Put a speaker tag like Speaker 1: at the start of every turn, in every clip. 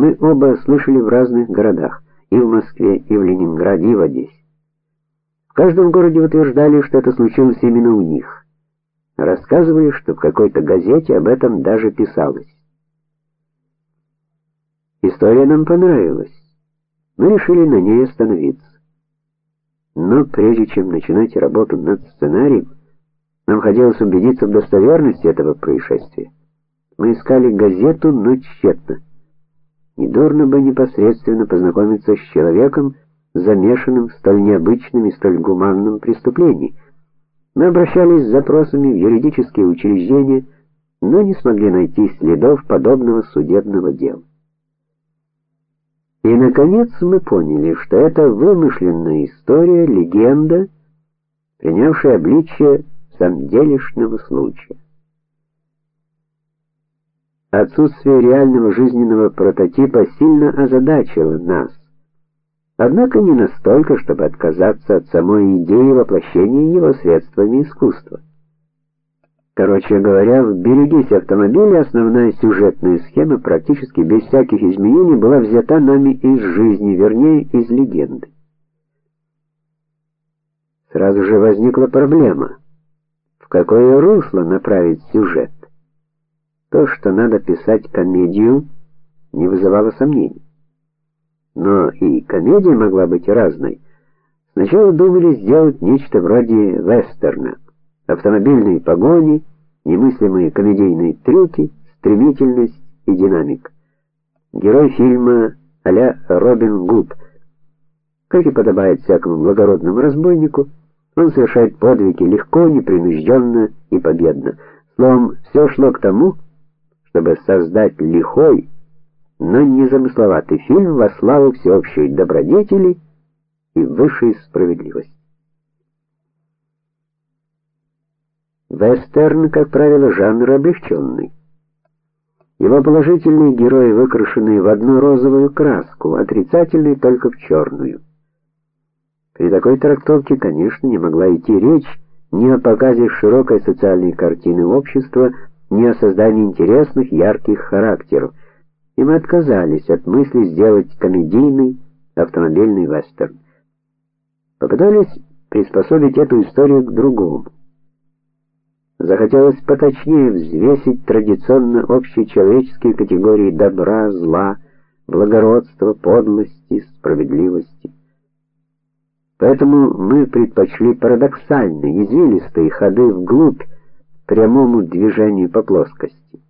Speaker 1: Мы оба слышали в разных городах, и в Москве, и в Ленинграде, и в Одессе. В каждом городе утверждали, что это случилось именно у них. Рассказывали, что в какой-то газете об этом даже писалось. История нам понравилась. Мы решили на ней остановиться. Но прежде чем начинать работу над сценарием, нам хотелось убедиться в достоверности этого происшествия. Мы искали газету, но тщетно. Недурно бы непосредственно познакомиться с человеком, замешанным в столь необычном и столь гуманном преступлении. Мы обращались с запросами в юридические учреждения, но не смогли найти следов подобного судебного дела. И наконец мы поняли, что это вымышленная история, легенда, принявшая обличие самделишного случая. Отсутствие реального жизненного прототипа сильно озадачило нас. Однако не настолько, чтобы отказаться от самой идеи воплощения его средствами искусства. Короче говоря, в «Берегись автомобиля» основная сюжетная схема практически без всяких изменений была взята нами из жизни, вернее, из легенды. Сразу же возникла проблема: в какое русло направить сюжет? То, что надо писать комедию, не вызывало сомнений. Но и комедия могла быть разной. Сначала думали сделать нечто вроде вестерна автомобильные погони, немыслимые комедийные трюки, стремительность и динамик. Герой фильма а-ля Робин Гуд. Как и подобает всякому благородному разбойнику, он совершает подвиги легко, непринужденно и победно. Словом, все шло к тому, чтобы создать лихой, но незамысловатый фильм во славу всеобщей добродетели и высшей справедливости. Вестерн, как правило, жанр облегченный. Его положительные герои выкрашены в одну розовую краску, отрицательные только в черную. При такой трактовке, конечно, не могла идти речь ни о показе широкой социальной картины общества, ни о создании интересных, ярких характеров. И мы отказались от мысли сделать комедийный автомобильный вестерн. Попытались приспособить эту историю к другому. Захотелось поточнее взвесить традиционно общечеловеческие категории добра, зла, благородства, подлости, справедливости. Поэтому мы предпочли парадоксальные, извилистые ходы вглубь прямому движению по плоскости.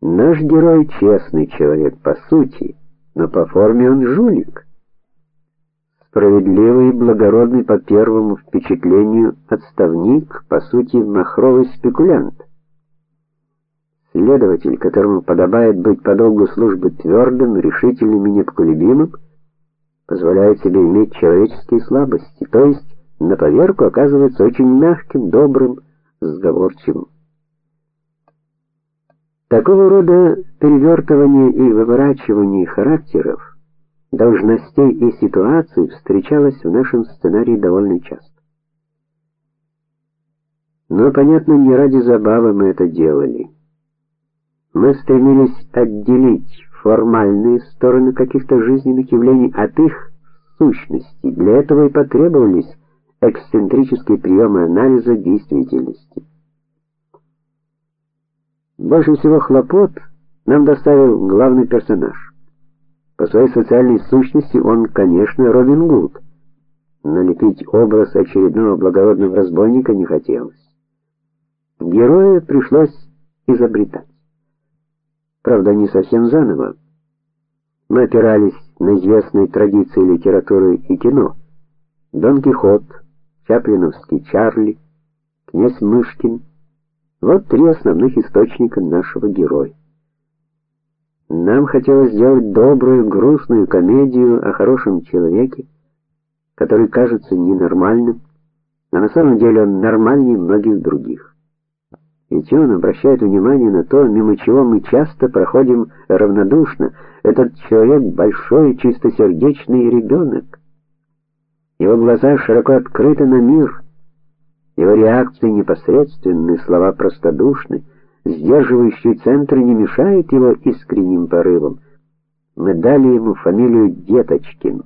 Speaker 1: Наш герой честный человек по сути, но по форме он жулик справедливый и благородный по первому впечатлению отставник, по сути, махровый спекулянт. Следователь, которому подобает быть по долгу службы твердым, решительным и непоколебимым, позволяет себе иметь человеческие слабости, то есть на поверку оказывается очень мягким, добрым, сговорчивым. Такого рода перевертывание и выворачивание характеров должностей и ситуаций встречалось в нашем сценарии довольно часто. Но, понятно, не ради забавы мы это делали. Мы стремились отделить формальные стороны каких-то жизненных явлений от их сущности. Для этого и потребовались эксцентрические приемы анализа действительности. Больше всего хлопот нам доставил главный персонаж. По своей социальной сущности он, конечно, Робин Гуд. Но лепить образ очередного благородного разбойника не хотелось. Героя пришлось изобретать. Правда, не совсем заново. Мы опирались на известные традиции литературы и кино. Дон Кихот, Чаплиновский Чарли, князь Мышкин вот три основных источника нашего героя. Нам хотелось сделать добрую, грустную комедию о хорошем человеке, который кажется ненормальным, а на самом деле он нормальнее многих других. Ведь он обращает внимание на то, мимо чего мы часто проходим равнодушно. Этот человек большой, чистосердечный ребенок. Его глаза широко открыты на мир. Его реакции непосредственны, слова простодушны. сдерживающий центр не мешает его искренним порывам. Мы дали ему фамилию Деточкин.